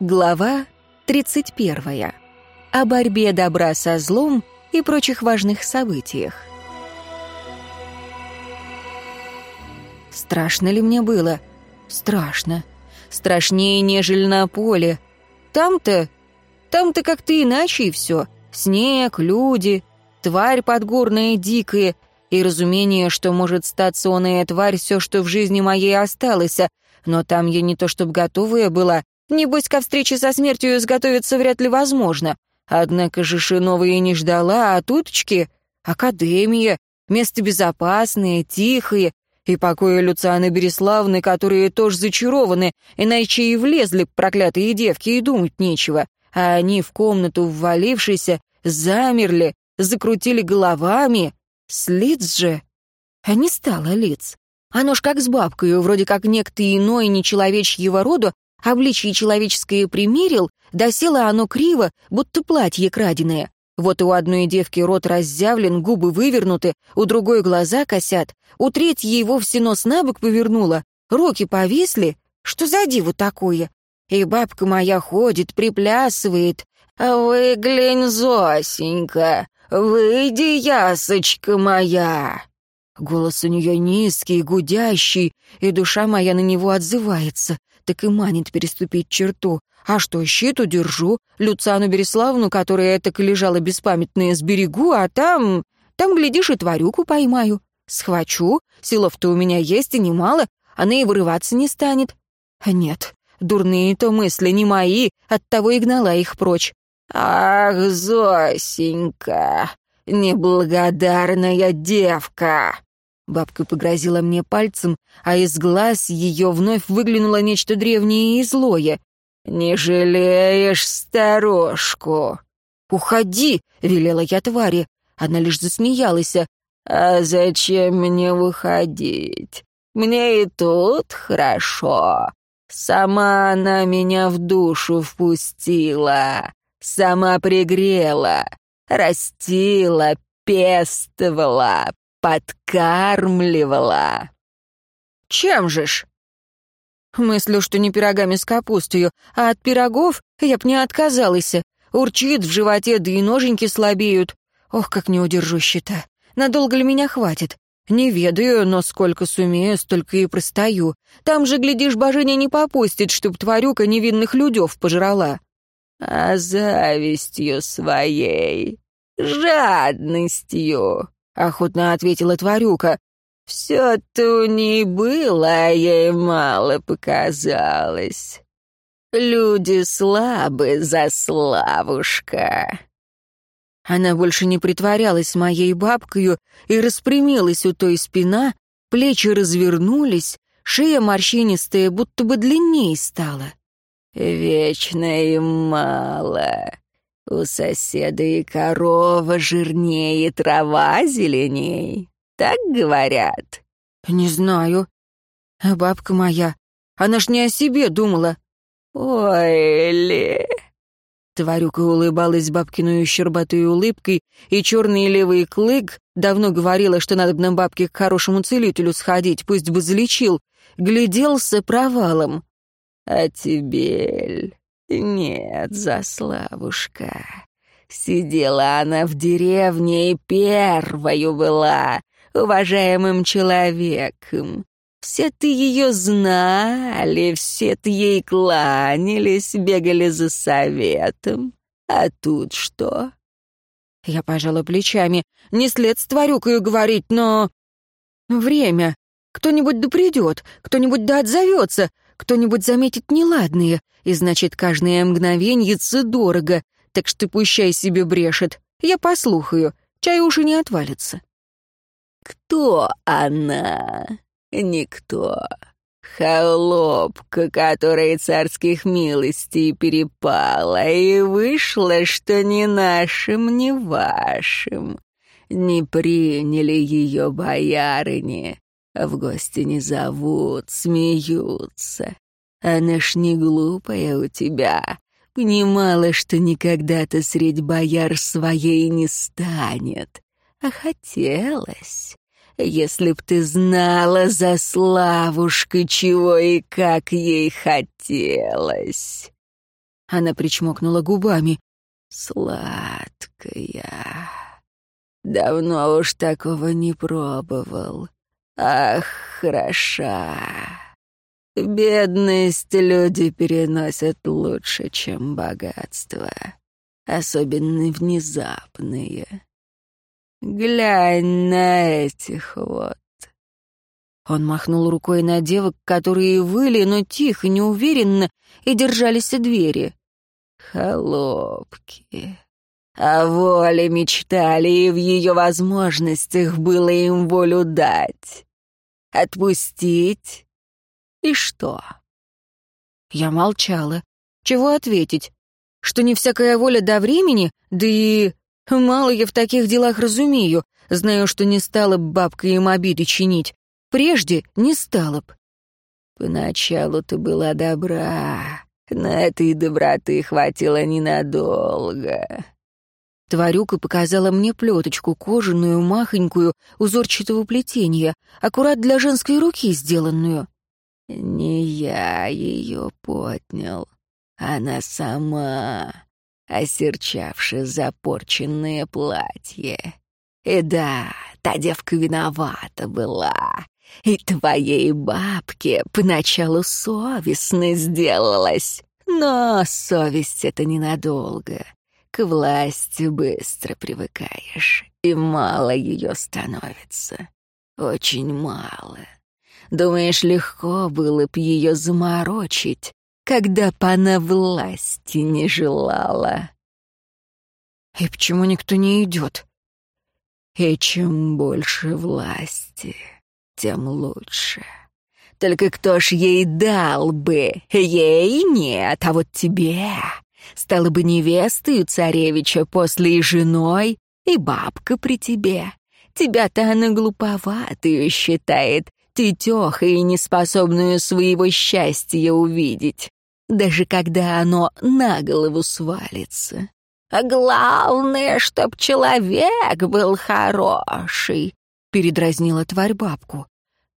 Глава 31. О борьбе добра со злом и прочих важных событиях. Страшно ли мне было? Страшно. Страшнее, нежели на поле. Там-то... Там-то как-то иначе и все. Снег, люди, тварь подгорная дикая, и разумение, что может и тварь все, что в жизни моей осталось, но там я не то чтобы готовая была, Небось, ко встрече со смертью изготовиться вряд ли возможно. Однако же Шинова и не ждала, а туточки — академия, место безопасное, тихое, и покои Люцианы Береславны, которые тоже зачарованы, иначе и влезли проклятые девки, и думать нечего. А они в комнату ввалившиеся замерли, закрутили головами. С лиц же... А не стало лиц. Оно ж как с бабкой, вроде как некто иной нечеловечьего рода Обличье человеческое примерил, досело оно криво, будто платье краденое. Вот у одной девки рот разъявлен, губы вывернуты, у другой глаза косят, у третьей вовсе нос на бок повернула, руки повисли. Что за диво такое? И бабка моя ходит, приплясывает. «Выглянь, Зосенька, выйди, ясочка моя!» Голос у нее низкий, гудящий, и душа моя на него отзывается так и манит переступить черту. А что, щит удержу, Люциану Береславну, которая так и лежала беспамятная, сберегу, а там... Там, глядишь, и тварюку поймаю. Схвачу, силов-то у меня есть и немало, она и вырываться не станет. Нет, дурные-то мысли не мои, оттого и гнала их прочь. «Ах, Зосенька, неблагодарная девка!» Бабка погрозила мне пальцем, а из глаз ее вновь выглянуло нечто древнее и злое. «Не жалеешь старушку?» «Уходи!» — велела я твари. Она лишь засмеялась. «А зачем мне выходить? Мне и тут хорошо. Сама она меня в душу впустила, сама пригрела, растила, пестовала, подкармливала. Чем же ж? Мыслю, что не пирогами с капустою, а от пирогов я б не отказалась. Урчит в животе, да и ноженьки слабеют. Ох, как не удержу щита. Надолго ли меня хватит? Не ведаю, но сколько сумею, столько и простою. Там же, глядишь, божиня не попустит, чтоб тварюка невинных людев пожрала. А завистью своей, жадностью, — охотно ответила тварюка. «Все-то у ней было, а ей мало показалось. Люди слабы за славушка». Она больше не притворялась моей бабкою и распрямилась у той спина, плечи развернулись, шея морщинистая будто бы длиннее стала. «Вечно им мало. У соседа и корова жирнее, и трава зеленей. Так говорят? Не знаю. А бабка моя, она ж не о себе думала. Ой, ли... Тварюка улыбалась бабкиную щербатой улыбкой, и черный левый клык давно говорила, что надо бы нам бабке к хорошему целителю сходить, пусть бы залечил, гляделся провалом. А тебе нет, Заславушка. Сидела она в деревне и первою была, уважаемым человеком. Все-то ее знали, все-то ей кланялись, бегали за советом. А тут что? Я пожала плечами. Не след с тварюкою говорить, но... Время. Кто-нибудь да придет, кто-нибудь да отзовется, кто-нибудь заметит неладные, и значит, каждое мгновеньице дорого, так что пущай себе брешет. Я послухаю, чай уши не отвалится. Кто она? Никто. Холопка, которая царских милостей перепала, и вышло, что ни нашим, ни вашим. Не приняли ее боярыни, в гости не зовут, смеются. Она ж не глупая у тебя. Понимала, что никогда-то средь бояр своей не станет. А хотелось. Если б ты знала за Славушкой, чего и как ей хотелось. Она причмокнула губами. «Сладкая. Давно уж такого не пробовал. Ах, хороша. Бедность люди переносят лучше, чем богатство, особенно внезапные. Глянь на этих вот. Он махнул рукой на девок, которые выли, но тихо, неуверенно, и держались у двери. Холопки. О воле мечтали, и в ее возможностях было им волю дать. Отпустить и что? Я молчала. Чего ответить? Что не всякая воля до времени, да и... Мало я в таких делах разумею. Знаю, что не стала б бабка им обиды чинить. Прежде не стала б. Поначалу ты была добра, но этой доброты хватило ненадолго. Тварюка показала мне плеточку, кожаную, махонькую, узорчатого плетения, аккурат для женской руки сделанную. Не я ее поднял, она сама, осерчавши запорченное платье. И да, та девка виновата была. И твоей бабке поначалу совестно сделалась. Но совесть — это ненадолго. К власти быстро привыкаешь, и мало ее становится. Очень мало. Думаешь, легко было б ее заморочить, когда б она власти не желала? И почему никто не идет? И чем больше власти, тем лучше. Только кто ж ей дал бы? Ей нет, а вот тебе. Стала бы невестой царевича после и женой, и бабка при тебе. Тебя-то она глуповатую считает, тетехой и неспособную своего счастья увидеть, даже когда оно на голову свалится. А главное, чтоб человек был хороший, — передразнила тварь бабку.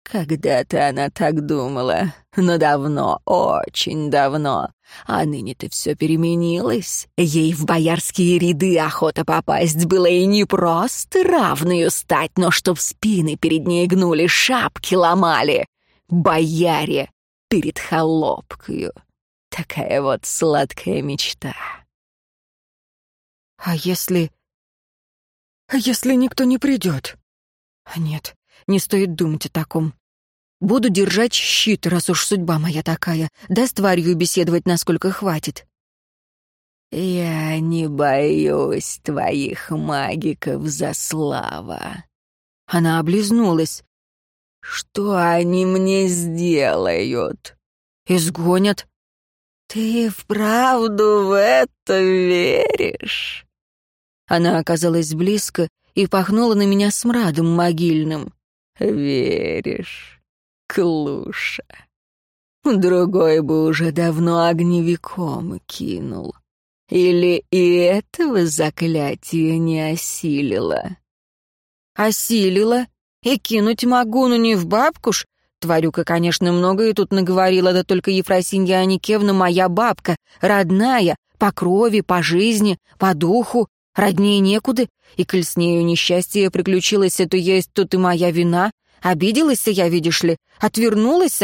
Когда-то она так думала, но давно, очень давно. А ныне-то все переменилось. Ей в боярские ряды охота попасть было и не просто равную стать, но чтоб спины перед ней гнули, шапки ломали. Бояре перед холопкою. Такая вот сладкая мечта. А если... А если никто не придет? Нет, не стоит думать о таком. Буду держать щит, раз уж судьба моя такая. Да с тварью беседовать, насколько хватит. Я не боюсь твоих магиков за слава. Она облизнулась. Что они мне сделают? Изгонят. Ты вправду в это веришь? Она оказалась близко и пахнула на меня смрадом могильным. Веришь? Клуша. Другой бы уже давно огневиком кинул. Или и этого заклятия не осилила? Осилила? И кинуть могу, но не в бабку ж. Тварюка, конечно, многое тут наговорила, да только Ефросинья Аникевна моя бабка, родная, по крови, по жизни, по духу, роднее некуда, и коль с нею несчастье приключилось, это есть тут и моя вина, Обиделась я, видишь ли, отвернулась,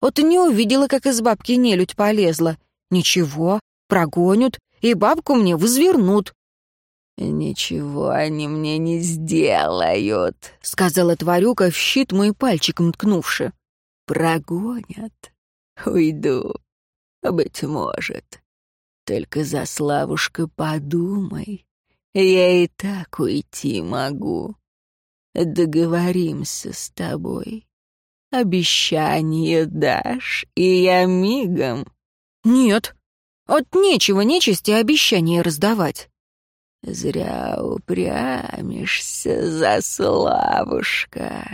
вот и не увидела, как из бабки нелюдь полезла. Ничего, прогонят, и бабку мне возвернут. «Ничего они мне не сделают», — сказала тварюка в щит мой пальчиком ткнувши. «Прогонят? Уйду. Быть может. Только за Славушка подумай. Я и так уйти могу. Договоримся с тобой. Обещание дашь, и я мигом. Нет, от нечего нечисти обещания раздавать. Зря упрямишься, заславушка.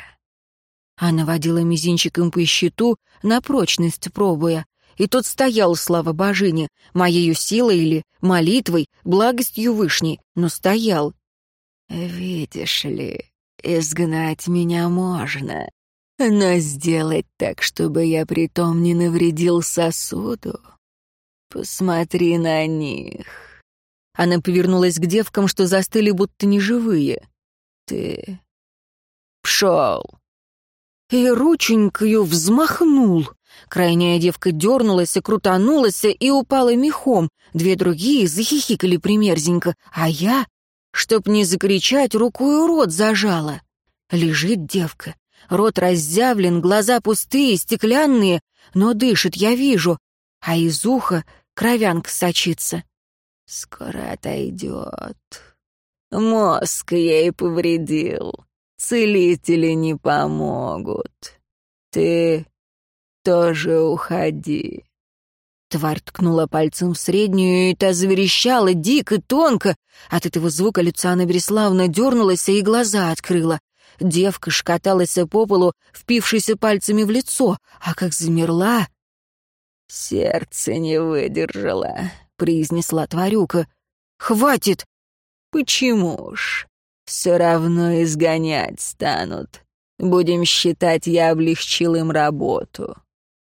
Она водила мизинчиком по щиту, на прочность пробуя, и тот стоял, слава божине, моею силой или молитвой, благостью вышней, но стоял. «Видишь ли, Изгнать меня можно, но сделать так, чтобы я притом не навредил сосуду, Посмотри на них. Она повернулась к девкам, что застыли, будто неживые. Ты пшел. И рученькою взмахнул. Крайняя девка дернулась и крутанулась и упала мехом. Две другие захихикали примерзенько, а я, чтоб не закричать, рукою рот зажала. Лежит девка, рот разъявлен, глаза пустые, стеклянные, но дышит, я вижу, а из уха кровянка сочится. Скоро отойдет. Мозг ей повредил. Целители не помогут. Ты тоже уходи». Тварь ткнула пальцем в среднюю, и та заверещала дико, тонко. От этого звука Люциана Береславна дернулась и глаза открыла. Девка шкаталась по полу, впившись пальцами в лицо, а как замерла... «Сердце не выдержало», — произнесла тварюка. «Хватит!» «Почему ж? Все равно изгонять станут. Будем считать, я облегчил им работу.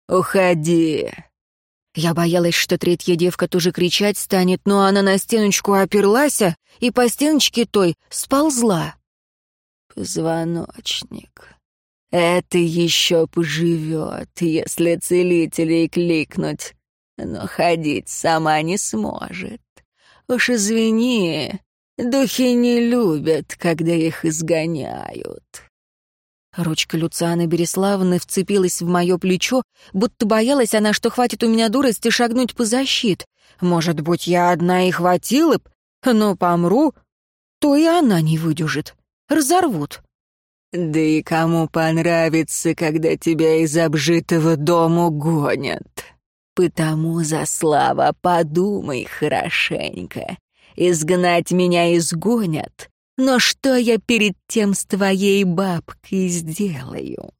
«Уходи!» Я боялась, что третья девка тоже кричать станет, но она на стеночку оперлась и по стеночке той сползла. «Позвоночник. Это еще поживет, если целителей кликнуть, но ходить сама не сможет. Уж извини, духи не любят, когда их изгоняют». Ручка Люцианы Береславны вцепилась в мое плечо, будто боялась она, что хватит у меня дурости шагнуть по защит. Может быть, я одна и хватила б, но помру, то и она не выдержит. Разорвут. Да и кому понравится, когда тебя из обжитого дому гонят? Потому, за слава, подумай хорошенько. Изгнать меня изгонят, но что я перед тем с твоей бабкой сделаю?»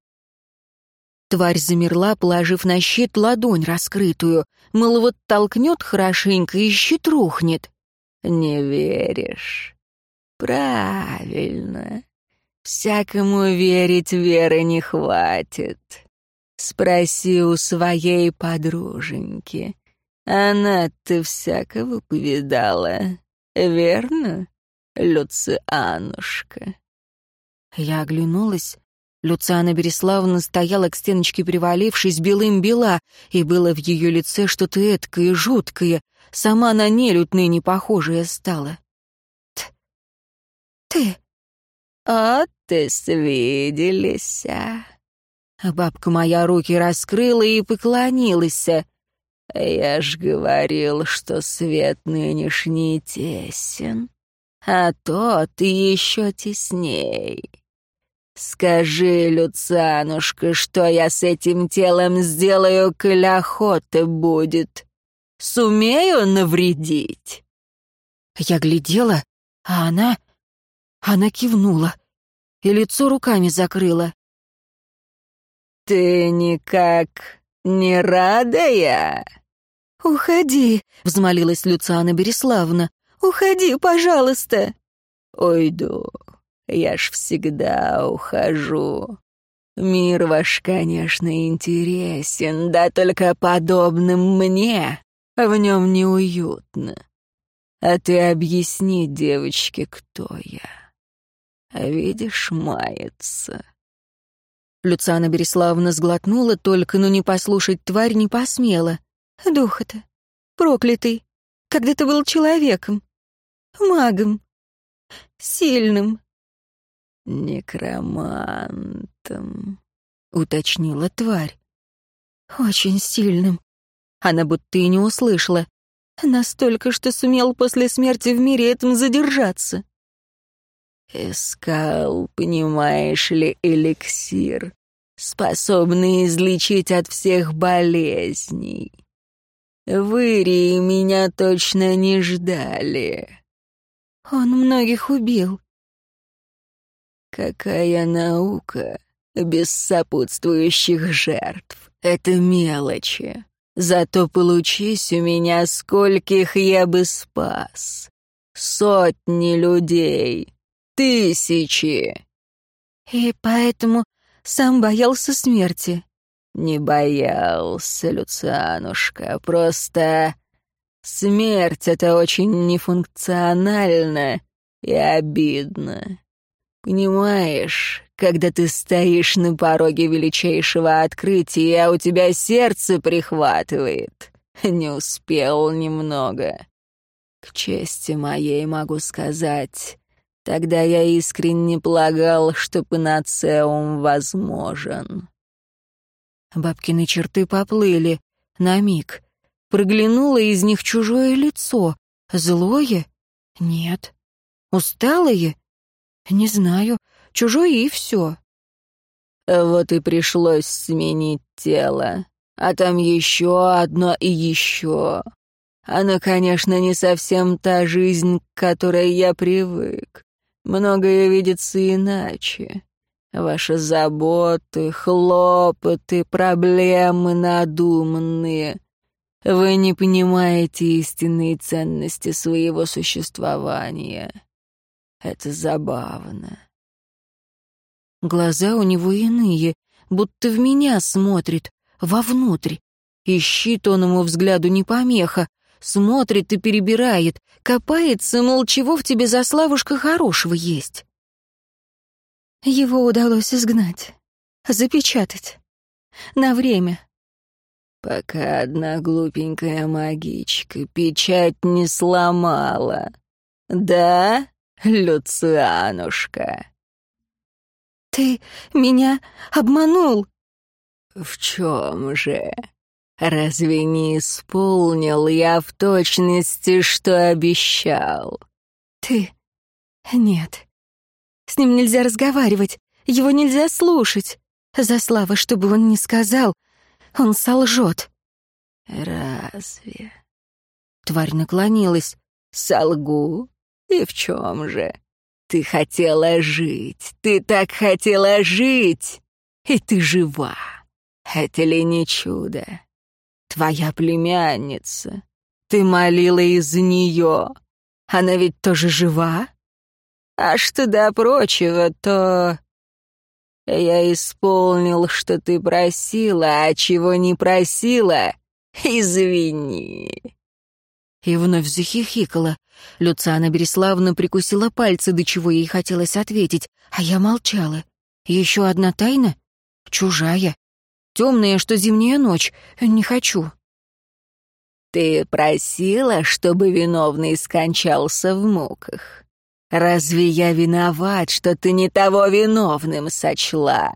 Тварь замерла, положив на щит ладонь раскрытую. Мол, вот толкнет хорошенько и щит рухнет. «Не веришь?» «Правильно. Всякому верить веры не хватит. Спроси у своей подруженьки. Она-то всякого повидала, верно?» Люцианушка. Я оглянулась. Люциана Береславовна стояла к стеночке привалившись, белым бела, и было в ее лице что-то эткое, жуткое. Сама на нелюдь ныне похожая стала. Т «Ты...» «А ты свиделись!» Бабка моя руки раскрыла и поклонилась. «Я ж говорил, что свет нынешний тесен а тот еще тесней. Скажи, Люцианушка, что я с этим телом сделаю, коль охота будет? Сумею навредить?» Я глядела, а она... Она кивнула и лицо руками закрыла. «Ты никак не рада я?» «Уходи», — взмолилась Люциана Береславна. Уходи, пожалуйста!» «Уйду. Я ж всегда ухожу. Мир ваш, конечно, интересен, да только подобным мне в нем неуютно. А ты объясни девочке, кто я. А видишь, мается». Люциана Береславовна сглотнула только, но не послушать тварь не посмела. «Духа-то, проклятый, когда ты был человеком, магом. Сильным. Некромантом, уточнила тварь. Очень сильным. Она будто и не услышала. Настолько, что сумел после смерти в мире этом задержаться. Искал, понимаешь ли, эликсир, способный излечить от всех болезней. Выри меня точно не ждали. Он многих убил. Какая наука без сопутствующих жертв. Это мелочи. Зато получись у меня, скольких я бы спас. Сотни людей. Тысячи. И поэтому сам боялся смерти. Не боялся, Люцианушка, просто Смерть — это очень нефункционально и обидно. Понимаешь, когда ты стоишь на пороге величайшего открытия, а у тебя сердце прихватывает. Не успел немного. К чести моей могу сказать, тогда я искренне полагал, что панацеум возможен. Бабкины черты поплыли на миг. Проглянуло из них чужое лицо. Злое? Нет. Усталое? Не знаю. Чужое и все. Вот и пришлось сменить тело. А там еще одно и еще. Она, конечно, не совсем та жизнь, к которой я привык. Многое видится иначе. Ваши заботы, хлопоты, проблемы надуманные. Вы не понимаете истинные ценности своего существования. Это забавно. Глаза у него иные, будто в меня смотрит, вовнутрь. И щит он ему взгляду не помеха, смотрит и перебирает, копается, мол, чего в тебе за славушка хорошего есть. Его удалось изгнать, запечатать. На время. Пока одна глупенькая магичка печать не сломала. Да, Люцианушка? Ты меня обманул. В чем же? Разве не исполнил я в точности, что обещал? Ты... Нет. С ним нельзя разговаривать, его нельзя слушать. За слава, чтобы он не сказал, он солжет. Разве? Тварь наклонилась. Солгу? И в чем же? Ты хотела жить, ты так хотела жить, и ты жива. Это ли не чудо? Твоя племянница. Ты молила из-за нее. Она ведь тоже жива? А что до прочего, то... Я исполнил, что ты просила, а чего не просила, извини. И вновь захихикала. Люциана Береславна прикусила пальцы, до чего ей хотелось ответить, а я молчала. Еще одна тайна? Чужая. Темная, что зимняя ночь. Не хочу. Ты просила, чтобы виновный скончался в муках. Разве я виноват, что ты не того виновным сочла?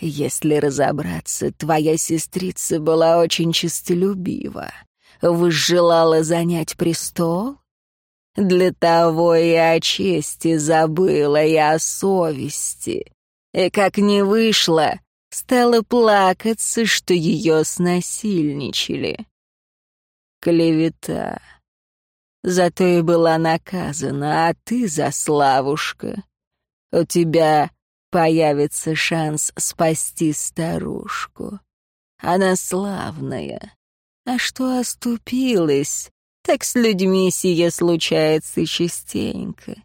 Если разобраться, твоя сестрица была очень честолюбива. Возжелала занять престол? Для того и о чести забыла, и о совести. И как не вышло, стала плакаться, что ее снасильничали. Клевета. Зато и была наказана, а ты, за Славушка, у тебя появится шанс спасти старушку. Она славная. А что оступилась, так с людьми сие случается частенько.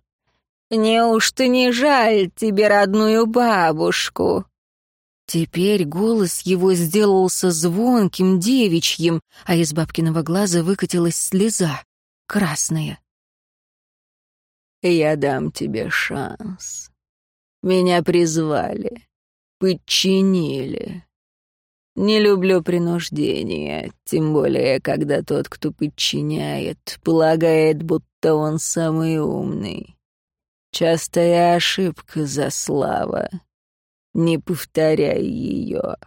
Неужто не жаль тебе родную бабушку? Теперь голос его сделался звонким, девичьим, а из бабкиного глаза выкатилась слеза, красная. «Я дам тебе шанс. Меня призвали, подчинили. Не люблю принуждения, тем более, когда тот, кто подчиняет, полагает, будто он самый умный. Частая ошибка за слава. Не повторяй ее.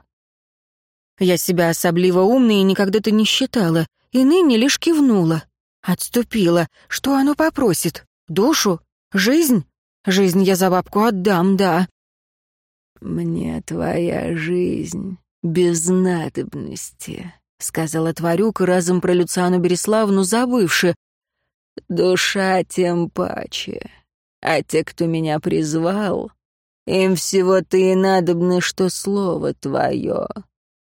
Я себя особливо умной и никогда-то не считала, и ныне лишь кивнула. Отступила. Что оно попросит? Душу? Жизнь? Жизнь я за бабку отдам, да. «Мне твоя жизнь без надобности», — сказала тварюка, разом про Люциану Береславну забывши. «Душа тем паче. А те, кто меня призвал, им всего-то и надобно, что слово твое.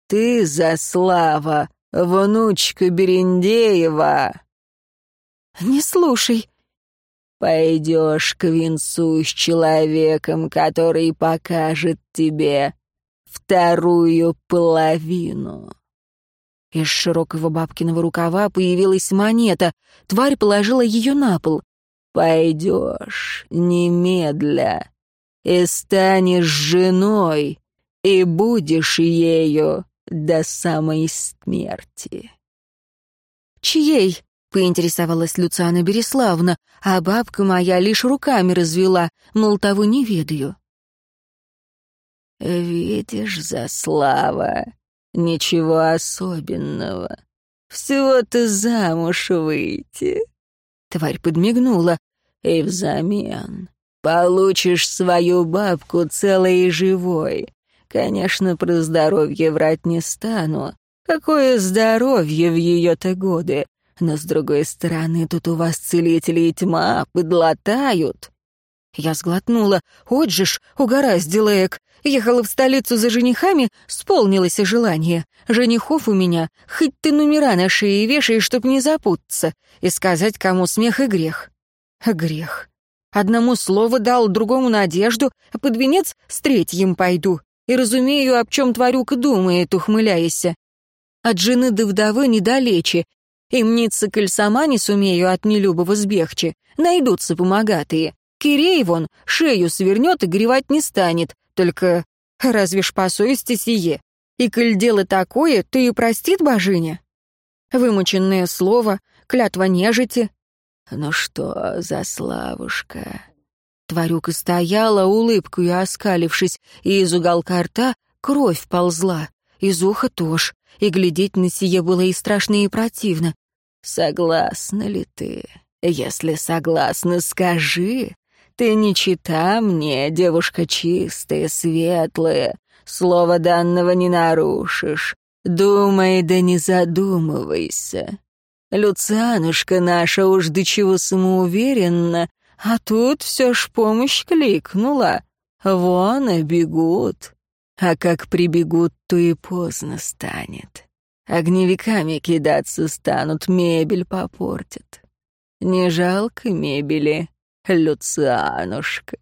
Ты, за слава, внучка Берендеева!» «Не слушай!» «Пойдешь к венцу с человеком, который покажет тебе вторую половину». Из широкого бабкиного рукава появилась монета. Тварь положила ее на пол. «Пойдешь немедля и станешь женой, и будешь ею до самой смерти». «Чьей?» — поинтересовалась Люциана Береславна, а бабка моя лишь руками развела, мол, того не ведаю. «Видишь, Заслава, ничего особенного. Всего-то замуж выйти». Тварь подмигнула. «И взамен получишь свою бабку целой и живой. Конечно, про здоровье врать не стану. Какое здоровье в ее-то годы? Но, с другой стороны, тут у вас целители и тьма подлатают». Я сглотнула. «Вот же ж, угораздило эк. Ехала в столицу за женихами, сполнилось желание. Женихов у меня, хоть ты номера на шее вешай, чтоб не запутаться, и сказать, кому смех и грех. Грех. Одному слово дал, другому надежду, а под венец с третьим пойду. И разумею, об чем тварюка думает, ухмыляясь. От жены до вдовы недалече. И мнится, коль сама не сумею от нелюбого сбегче. Найдутся помогатые. Кирей вон шею свернет и гревать не станет. Только разве ж по совести сие? И коль дело такое, то и простит божиня? Вымученное слово, клятва нежити. Ну что за славушка? Тварюка стояла, улыбкою оскалившись, и из уголка рта кровь ползла, из уха тоже, и глядеть на сие было и страшно, и противно. Согласна ли ты? Если согласна, скажи, ты не чита мне, девушка чистая, светлая, слова данного не нарушишь. Думай, да не задумывайся. Люцианушка наша уж до чего самоуверенна, а тут все ж помощь кликнула. Вон и бегут. А как прибегут, то и поздно станет. Огневиками кидаться станут, мебель попортят. Не жалко мебели, Люцианушка».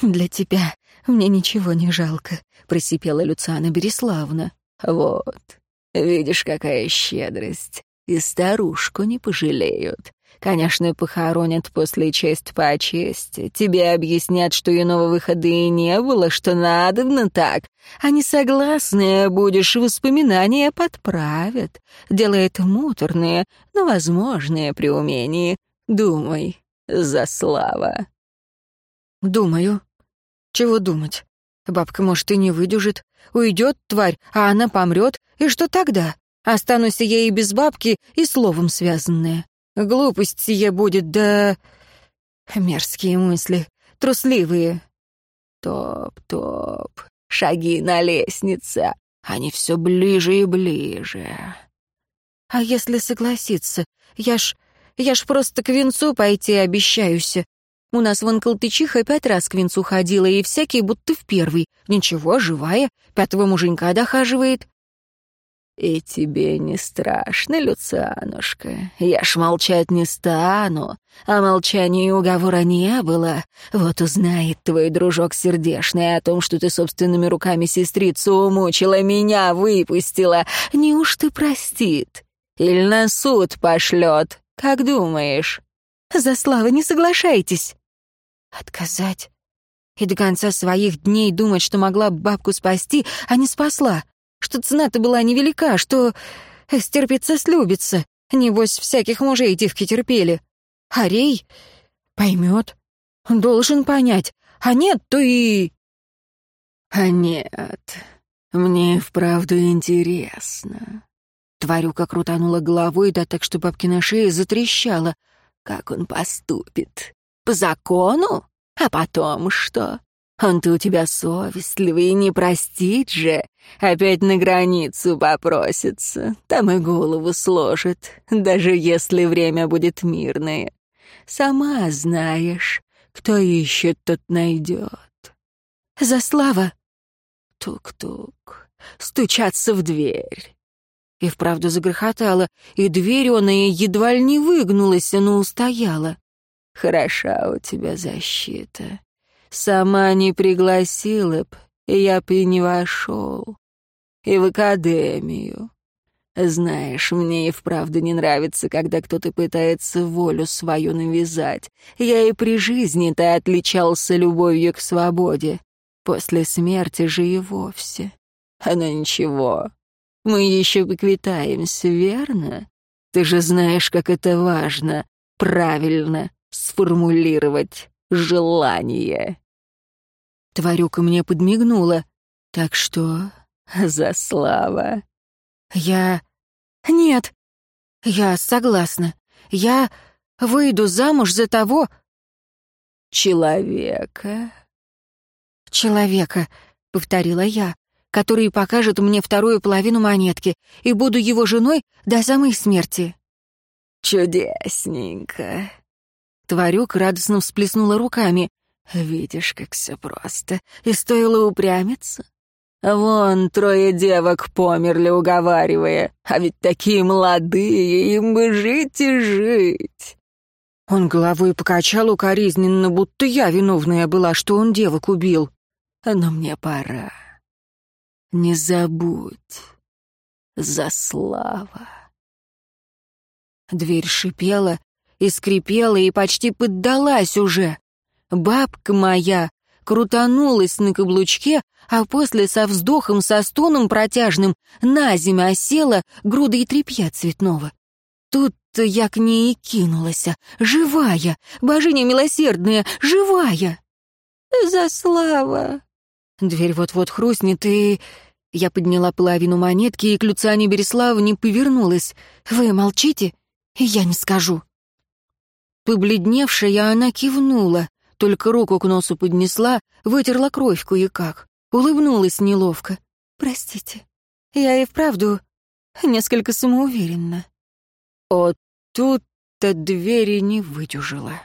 «Для тебя мне ничего не жалко», — просипела Люциана Береславна. «Вот, видишь, какая щедрость. И старушку не пожалеют. Конечно, похоронят после честь по чести. Тебе объяснят, что иного выхода и не было, что надобно так. А несогласные будешь, воспоминания подправят. Делает муторные, но возможные при умении. Думай, за слава. Думаю. Чего думать? Бабка, может, и не выдержит. Уйдет тварь, а она помрет, и что тогда? Останусь я и без бабки, и словом связанная. Глупость сие будет, да... Мерзкие мысли, трусливые. Топ-топ, шаги на лестнице, они все ближе и ближе. А если согласиться? Я ж я ж просто к венцу пойти обещаюсь. У нас вон Колтычиха пять раз к венцу ходила, и всякий будто в первый. Ничего, живая, пятого муженька дохаживает. «И тебе не страшно, Люцианушка? Я ж молчать не стану. О молчании уговора не было. Вот узнает твой дружок сердешный о том, что ты собственными руками сестрицу умучила, меня выпустила. Неужто простит? Или на суд пошлет? Как думаешь?» «За славу не соглашайтесь!» «Отказать?» И до конца своих дней думать, что могла бабку спасти, а не спасла. Что цена-то была невелика, что стерпится слюбится. Небось, всяких мужей девки терпели. Арей поймет. Должен понять. А нет, то и... А нет, мне вправду интересно. Тварюка крутанула головой, да так, что бабкина шея затрещала. Как он поступит? По закону? А потом что? Он-то у тебя совестливый, не простит же. Опять на границу попросится, там и голову сложит, даже если время будет мирное. Сама знаешь, кто ищет, тот найдет. Заслава! Тук-тук. Стучаться в дверь. И вправду загрохотала, и дверь он и едва ли не выгнулась, но устояла. «Хороша у тебя защита. Сама не пригласила б, я б и не вошел. И в академию. Знаешь, мне и вправду не нравится, когда кто-то пытается волю свою навязать. Я и при жизни-то отличался любовью к свободе. После смерти же и вовсе. Но ничего, мы еще поквитаемся, верно? Ты же знаешь, как это важно, правильно сформулировать желание. Тварюка мне подмигнула. Так что за слава. Я... Нет. Я согласна. Я выйду замуж за того... Человека. Человека, повторила я, который покажет мне вторую половину монетки, и буду его женой до самой смерти. Чудесненько. Тварюк радостно всплеснула руками. Видишь, как все просто. И стоило упрямиться. Вон трое девок померли, уговаривая. А ведь такие молодые, им бы жить и жить. Он головой покачал укоризненно, будто я виновная была, что он девок убил. Но мне пора. Не забудь. Заслава. Дверь шипела и скрипела, и почти поддалась уже. Бабка моя крутанулась на каблучке, а после со вздохом, со стоном протяжным на землю осела грудой тряпья цветного. Тут-то я к ней и кинулась, живая, божиня милосердная, живая. За слава! Дверь вот-вот хрустнет, и... Я подняла половину монетки, и к Люциане Береславовне повернулась. «Вы молчите? Я не скажу». Побледневшая, она кивнула только руку к носу поднесла, вытерла кровь кое-как, улыбнулась неловко. «Простите, я и вправду несколько самоуверенна». О, тут-то двери не выдюжила.